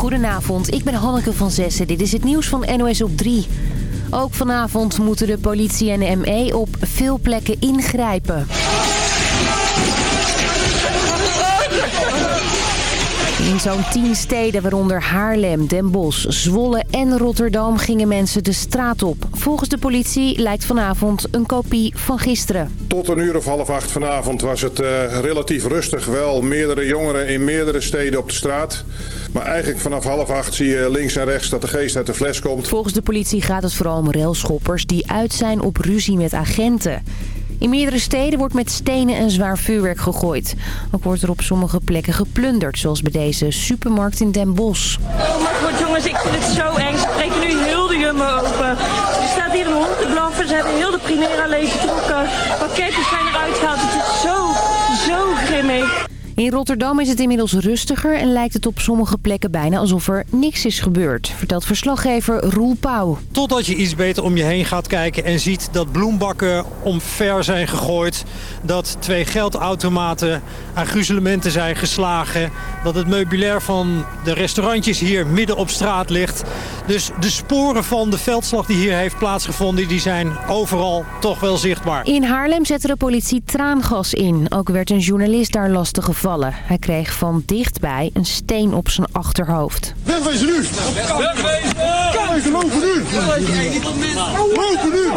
Goedenavond, ik ben Hanneke van Zessen. Dit is het nieuws van NOS op 3. Ook vanavond moeten de politie en de ME op veel plekken ingrijpen. In zo'n tien steden, waaronder Haarlem, Den Bosch, Zwolle en Rotterdam, gingen mensen de straat op. Volgens de politie lijkt vanavond een kopie van gisteren. Tot een uur of half acht vanavond was het uh, relatief rustig. Wel meerdere jongeren in meerdere steden op de straat. Maar eigenlijk vanaf half acht zie je links en rechts dat de geest uit de fles komt. Volgens de politie gaat het vooral om railschoppers die uit zijn op ruzie met agenten. In meerdere steden wordt met stenen en zwaar vuurwerk gegooid. Ook wordt er op sommige plekken geplunderd, zoals bij deze supermarkt in Den Bosch. Oh mijn god jongens, ik vind het zo eng. Ze breken nu heel de jumbo open. Er staat hier een hond te blaffen. Ze hebben heel de Primera leeggetrokken. Pakketjes zijn eruit gehaald. Het is zo, zo grimmig. In Rotterdam is het inmiddels rustiger en lijkt het op sommige plekken bijna alsof er niks is gebeurd, vertelt verslaggever Roel Pauw. Totdat je iets beter om je heen gaat kijken en ziet dat bloembakken omver zijn gegooid, dat twee geldautomaten aan gruzelementen zijn geslagen, dat het meubilair van de restaurantjes hier midden op straat ligt. Dus de sporen van de veldslag die hier heeft plaatsgevonden, die zijn overal toch wel zichtbaar. In Haarlem zette de politie traangas in. Ook werd een journalist daar lastig gevallen. Hij kreeg van dichtbij een steen op zijn achterhoofd. Wegwezen nu! Wegwezen! Lopen nu! Lopen nu!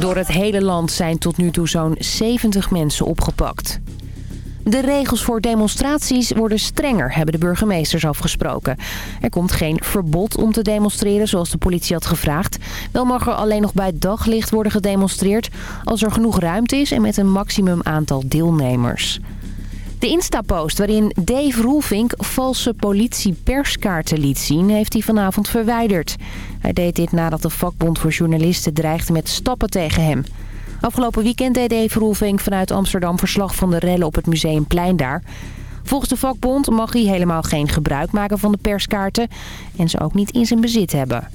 Door het hele land zijn tot nu toe zo'n 70 mensen opgepakt. De regels voor demonstraties worden strenger, hebben de burgemeesters afgesproken. Er komt geen verbod om te demonstreren zoals de politie had gevraagd. Wel mag er alleen nog bij daglicht worden gedemonstreerd als er genoeg ruimte is en met een maximum aantal deelnemers. De Insta-post waarin Dave Roelvink valse politie-perskaarten liet zien... heeft hij vanavond verwijderd. Hij deed dit nadat de vakbond voor journalisten dreigde met stappen tegen hem. Afgelopen weekend deed Dave Roelvink vanuit Amsterdam verslag van de rellen op het Museumplein daar. Volgens de vakbond mag hij helemaal geen gebruik maken van de perskaarten... en ze ook niet in zijn bezit hebben.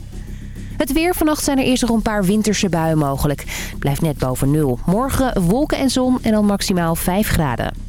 Het weer. Vannacht zijn er eerst nog een paar winterse buien mogelijk. Blijft net boven nul. Morgen wolken en zon en dan maximaal 5 graden.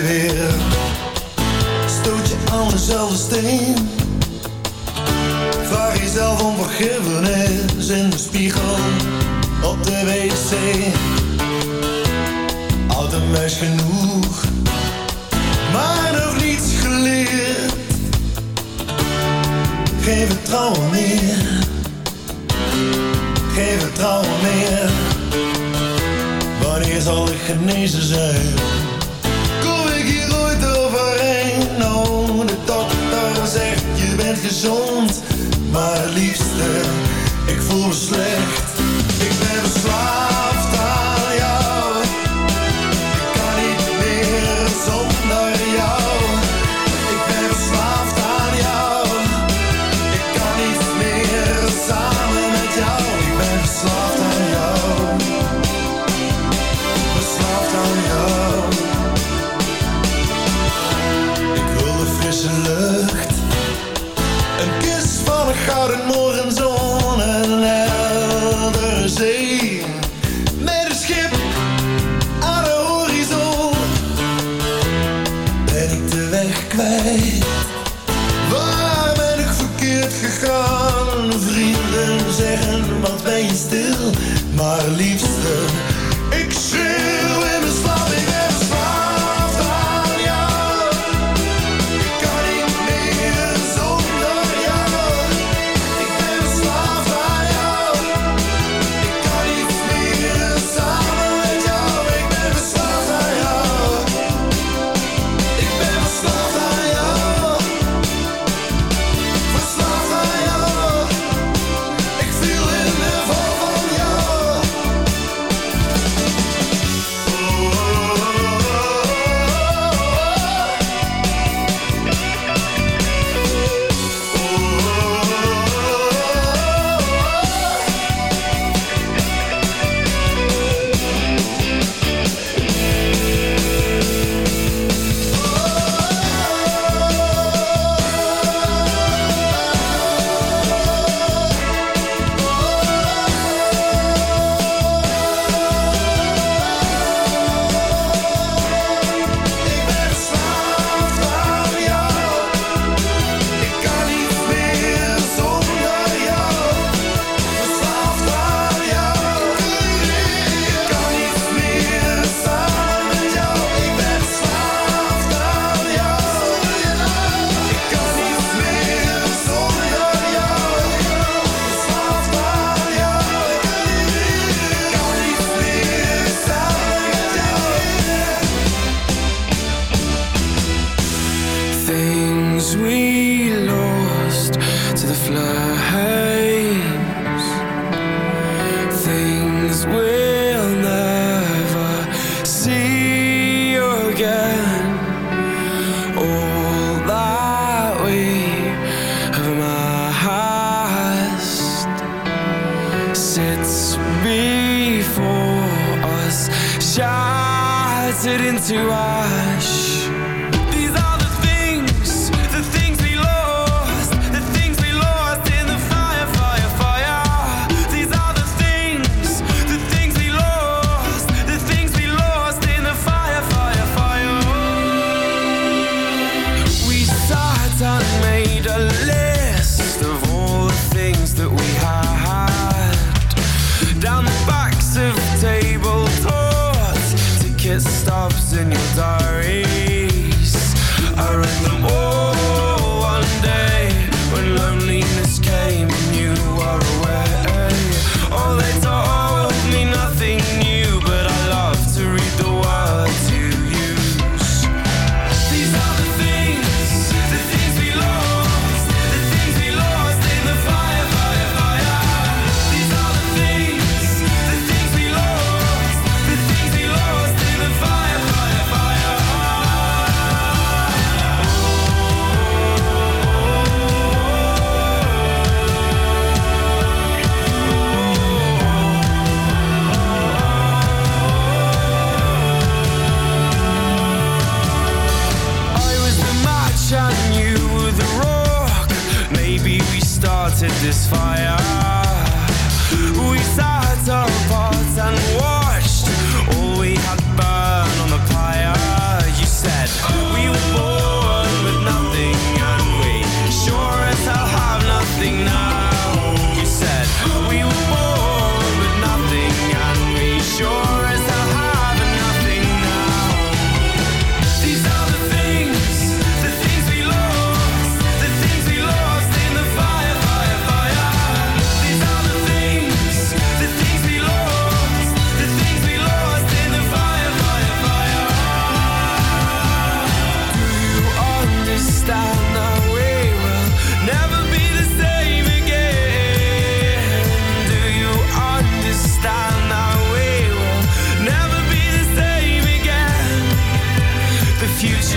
Weer. Stoot je aan dezelfde steen. Vraag jezelf om vergiffenis in de spiegel op de wc. Oud en wijs genoeg, maar nog niets geleerd. Geen vertrouwen meer, geen vertrouwen meer. Wanneer zal ik genezen zijn? Gezond. Maar liefste, ik voel me slecht. Ik ben verslaafd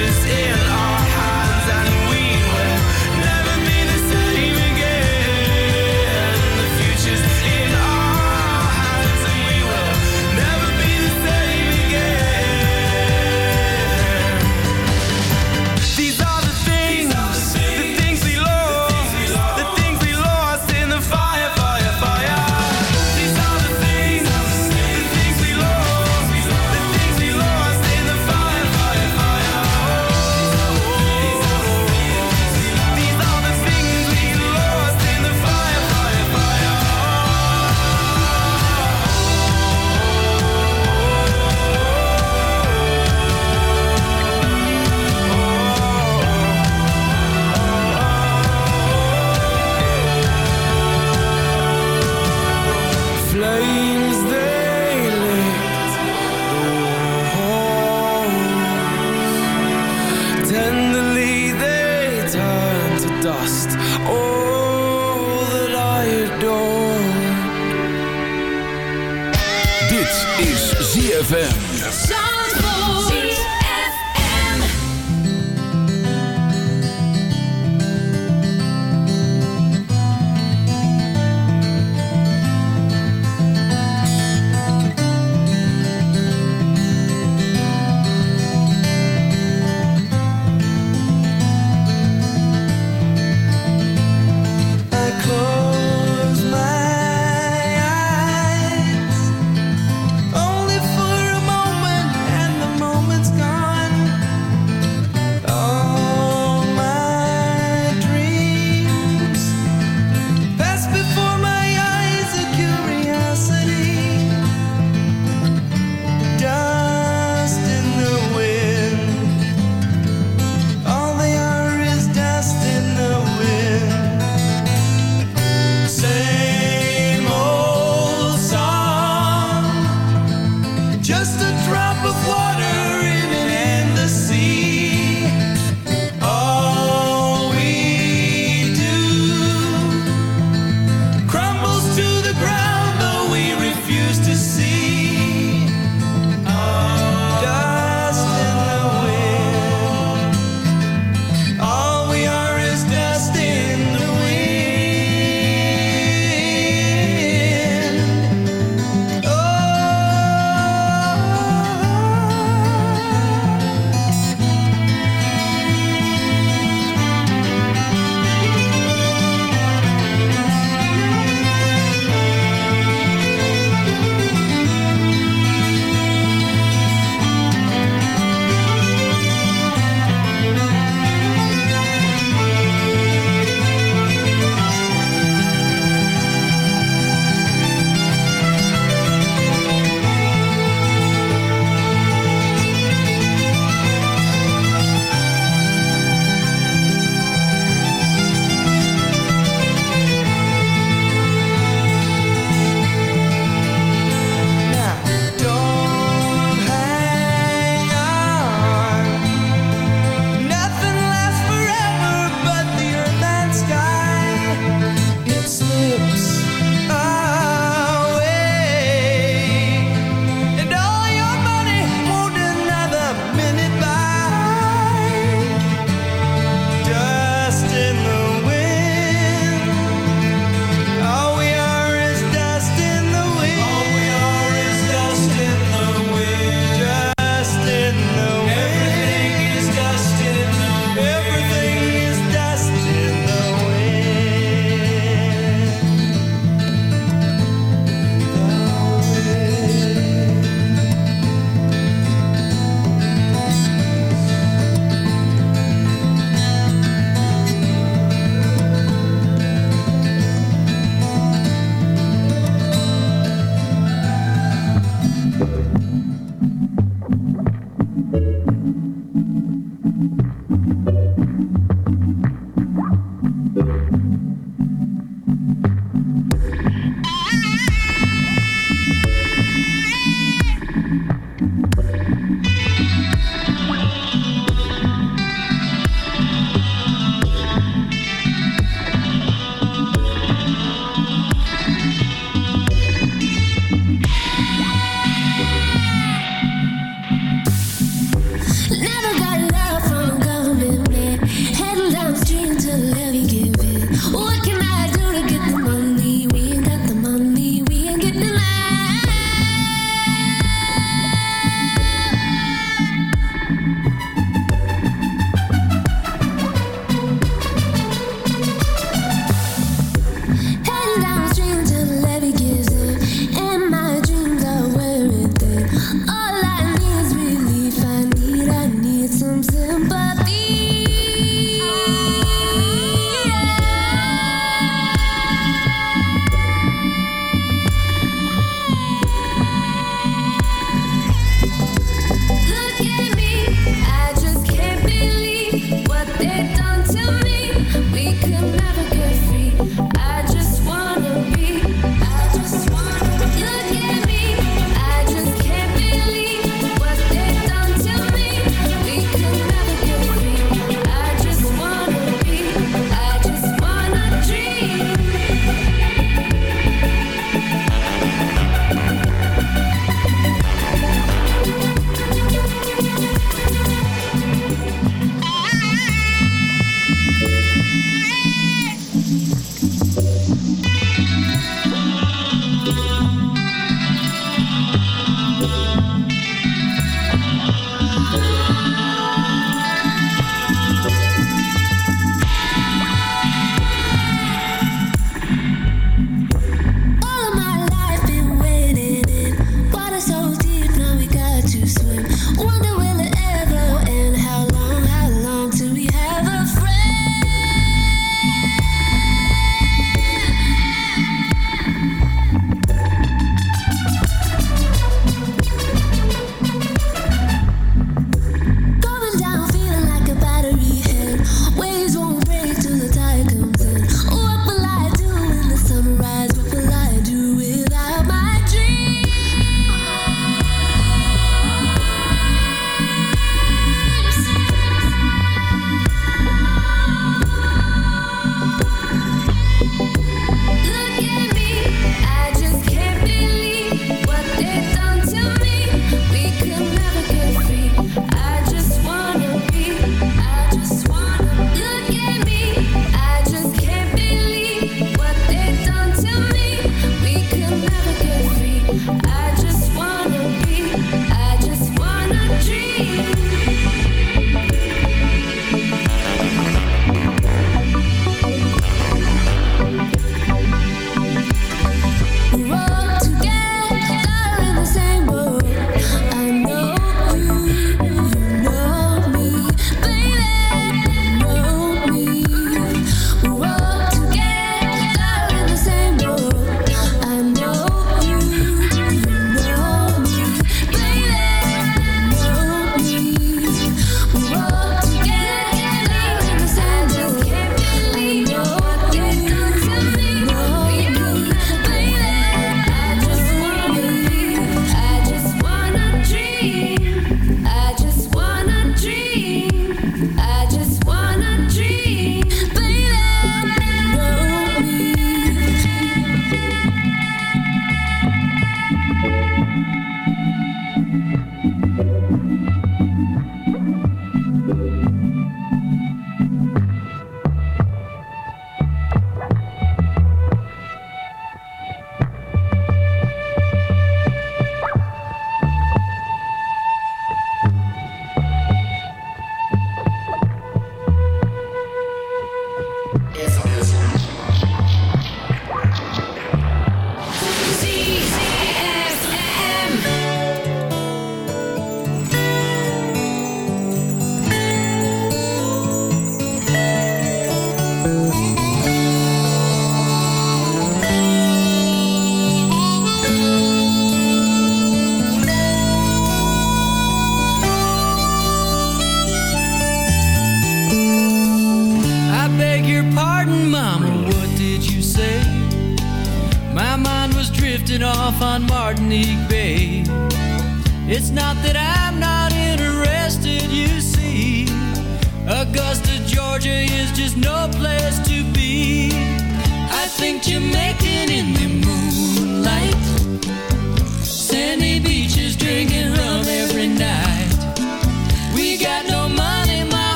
future's in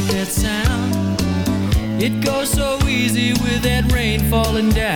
like that sound. It goes so easy with that rain falling down.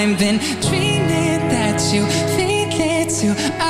I've been dreaming that you feel it too.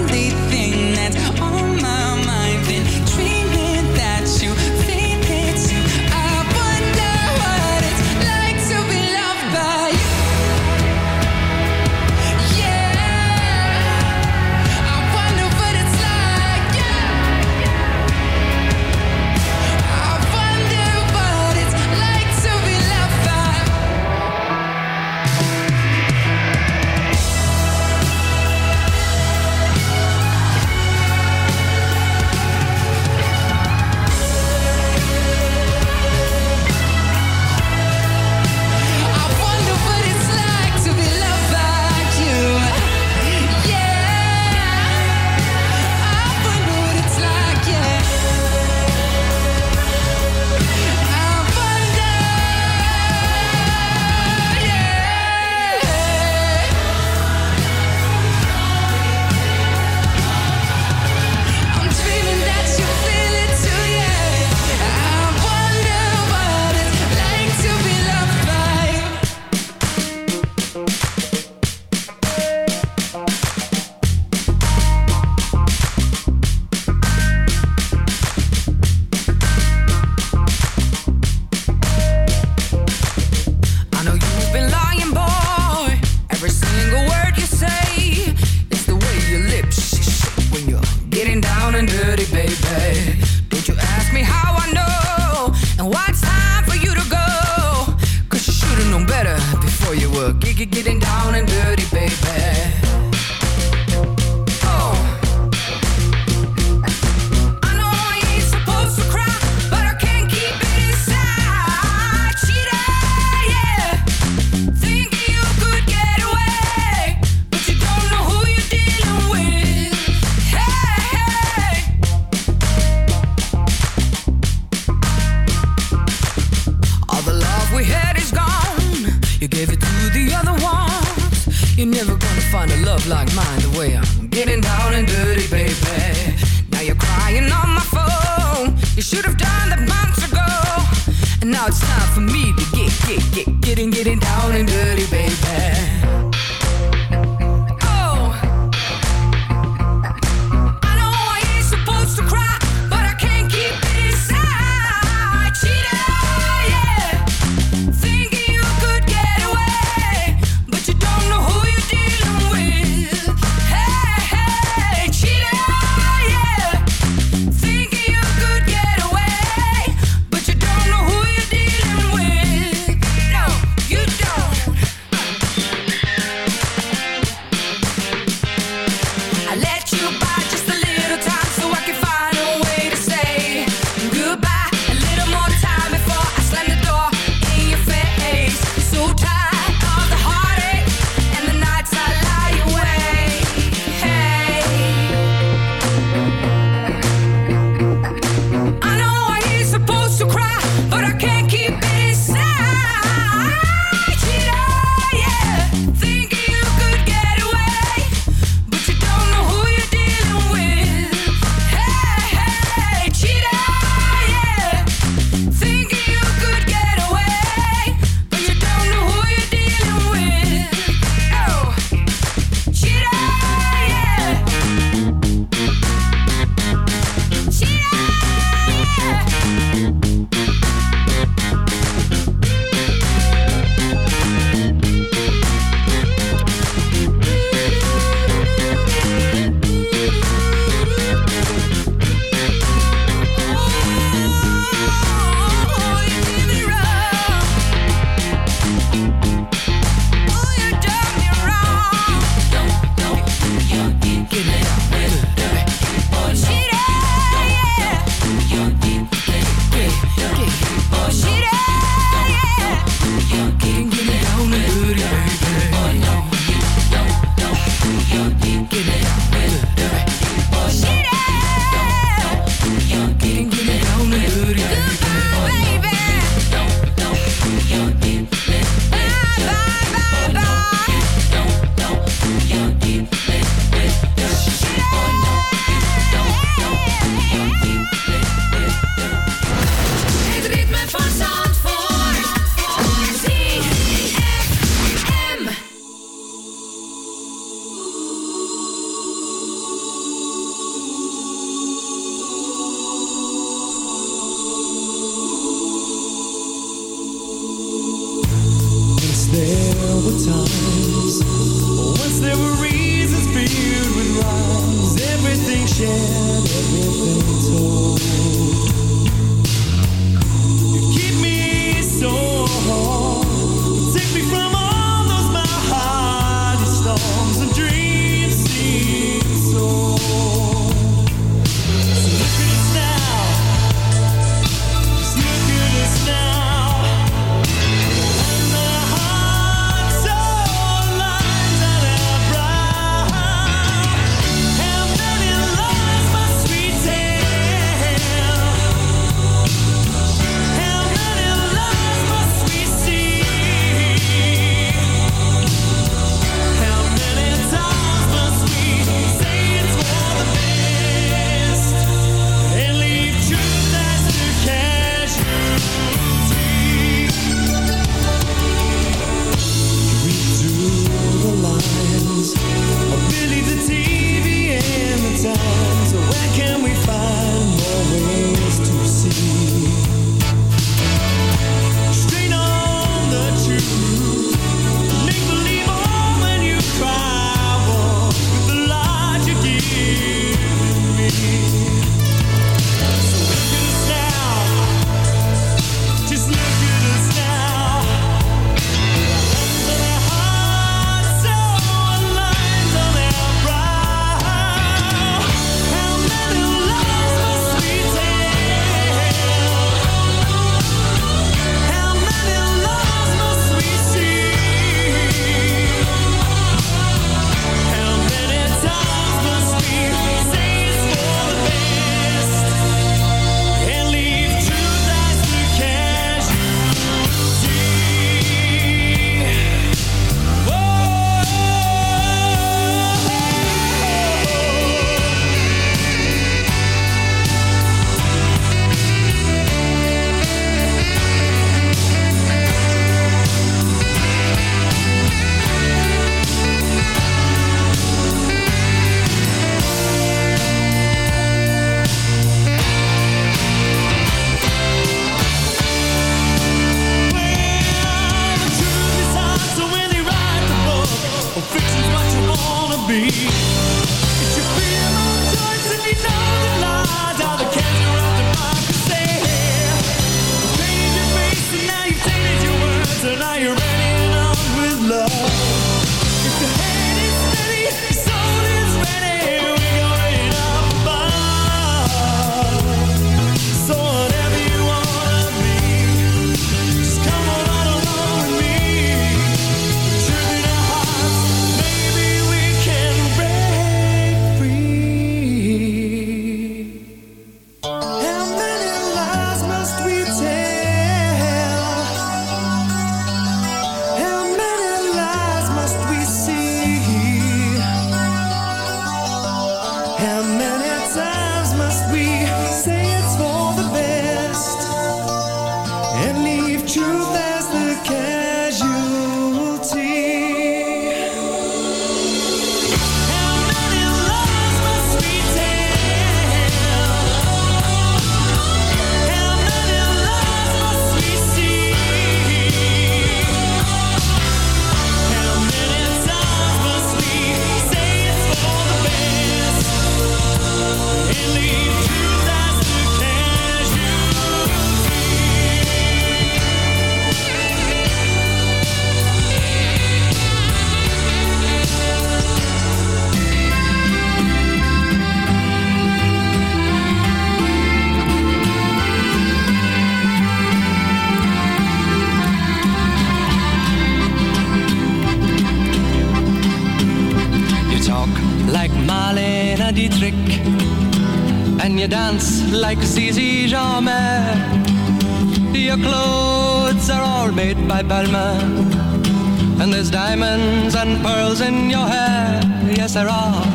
diamonds and pearls in your hair. Yes, there are.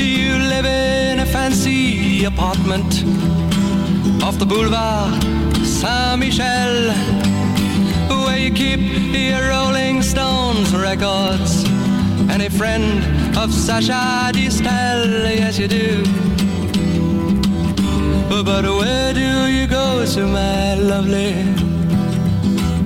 You live in a fancy apartment off the boulevard Saint Michel where you keep your Rolling Stones records and a friend of Sacha Distel, yes you do. But where do you go to, my lovely,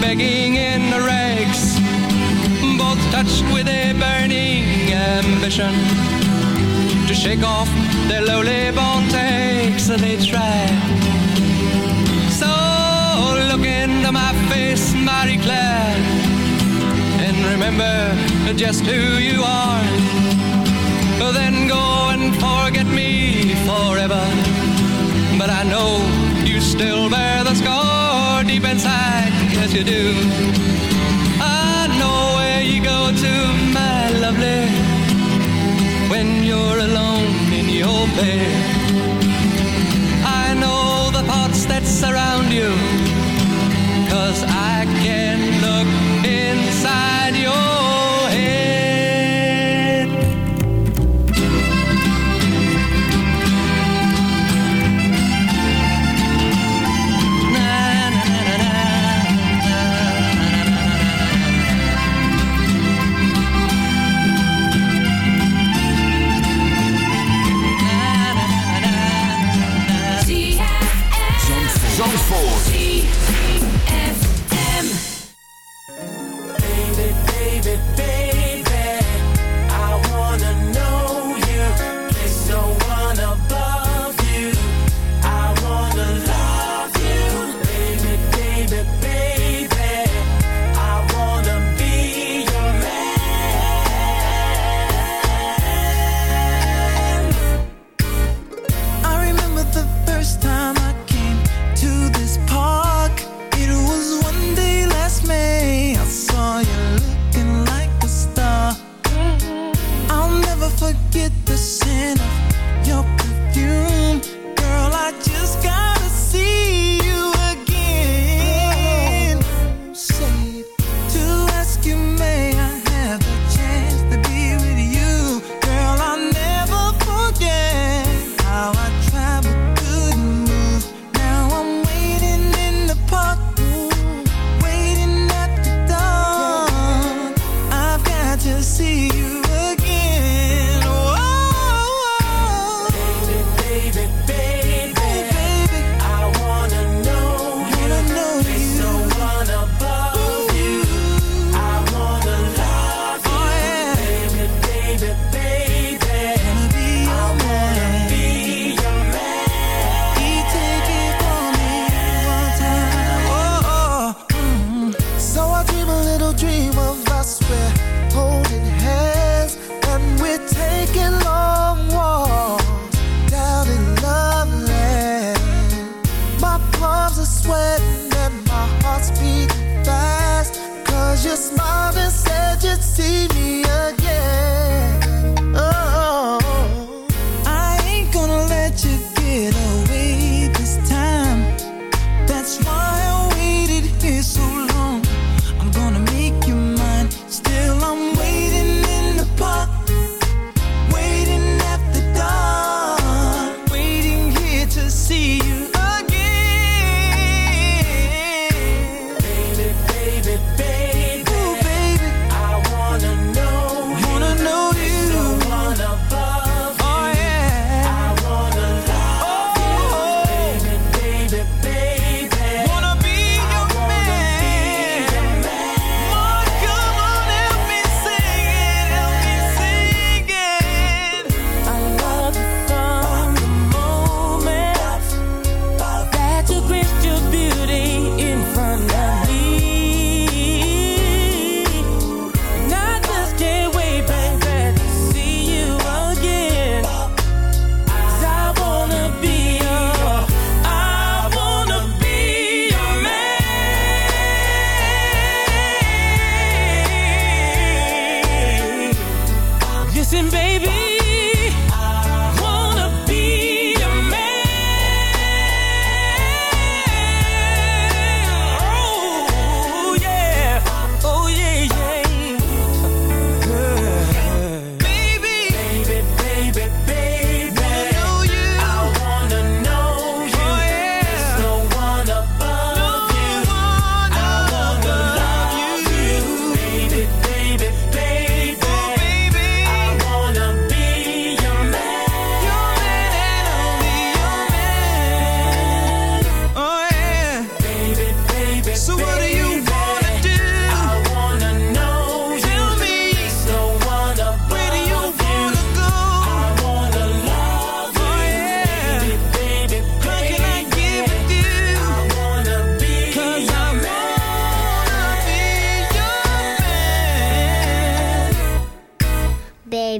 begging in the rags, both touched with a burning ambition to shake off their lowly born takes and they try. So look into my face, Marie Claire, and remember just who you are. Then go and forget me forever. But I know you still bear the scar deep inside, yes you do. I know where you go to, my lovely when you're alone in your bed. I know the thoughts that surround you, cause I can look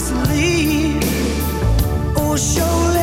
must leave. Oh, surely.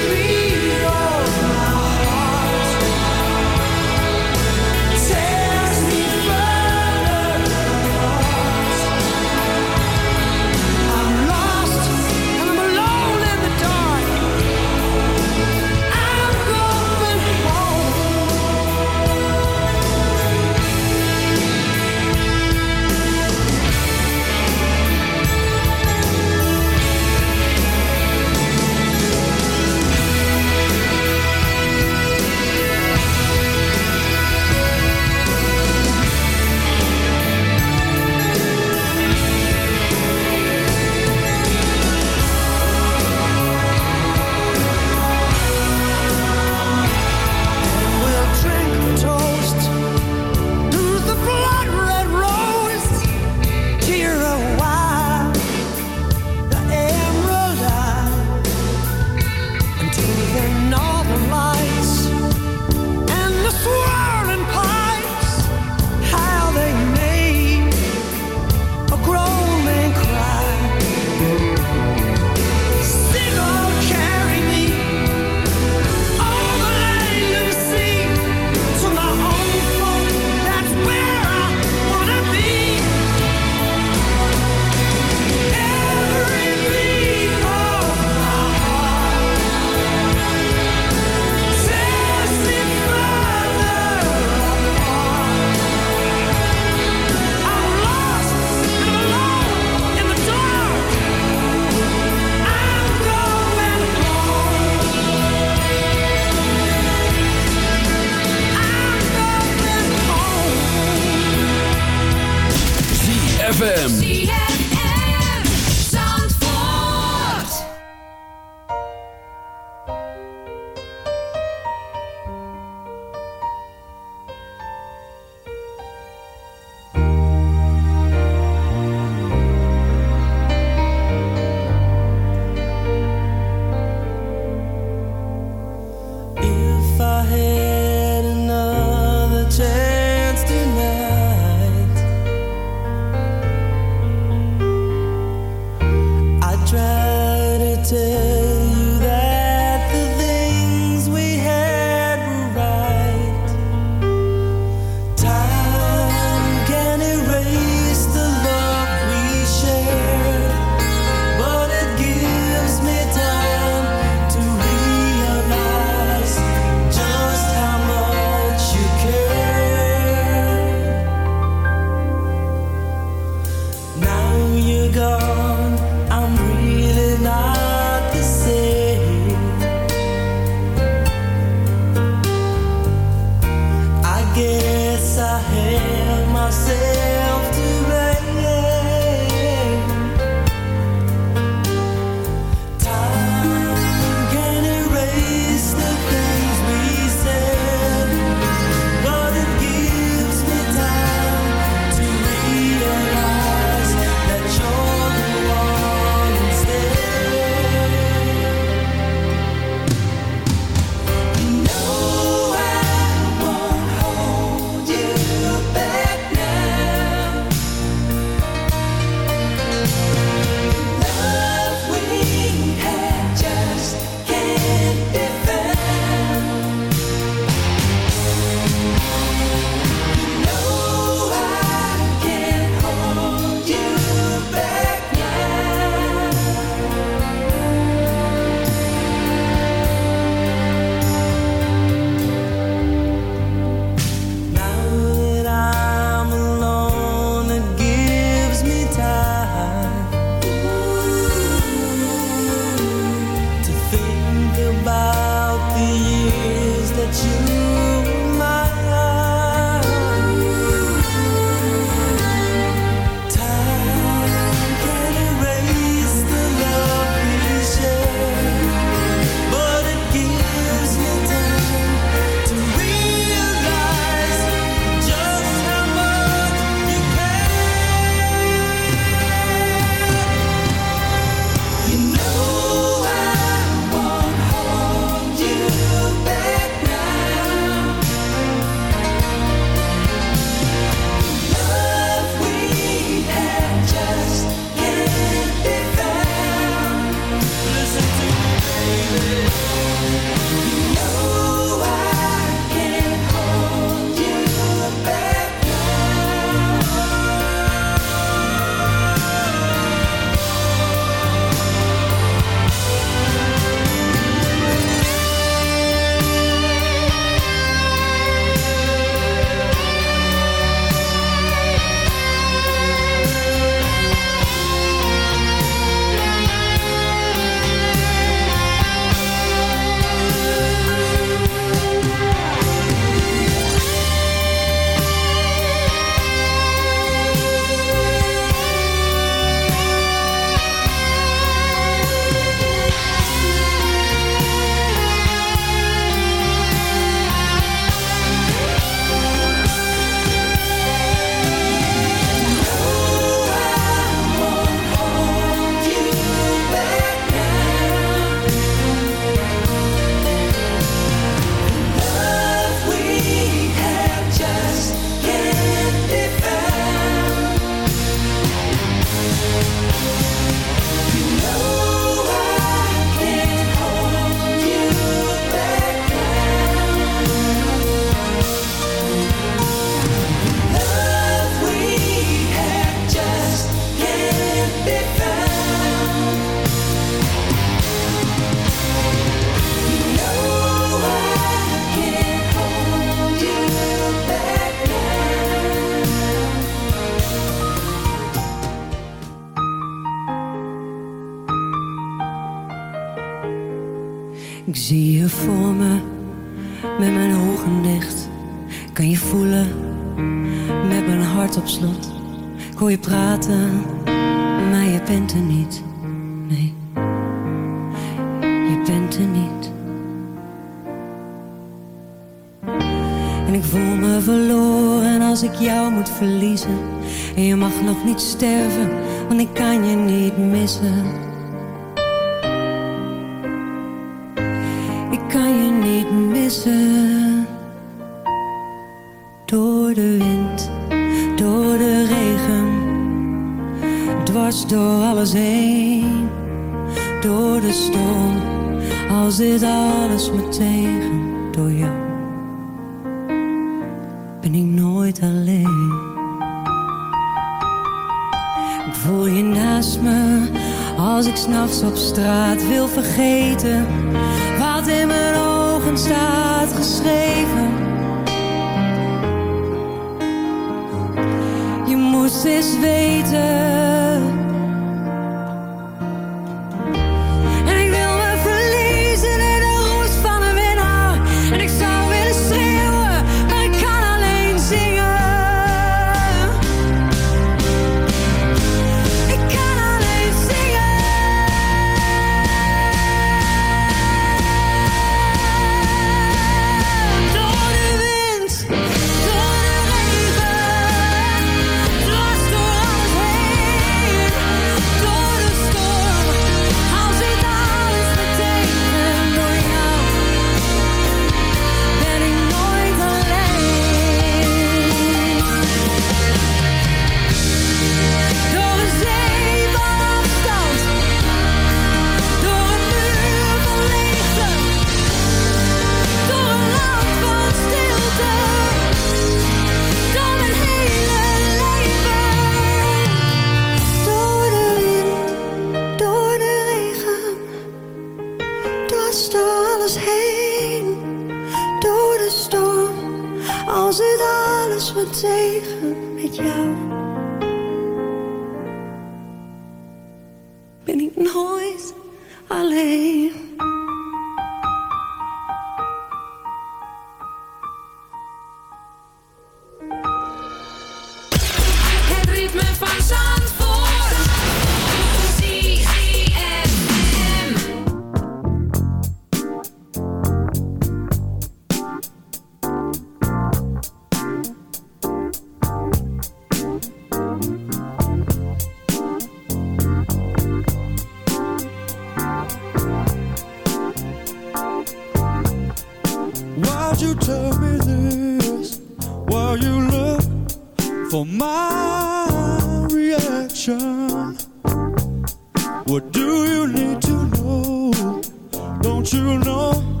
You know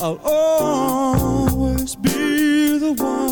I'll always be the one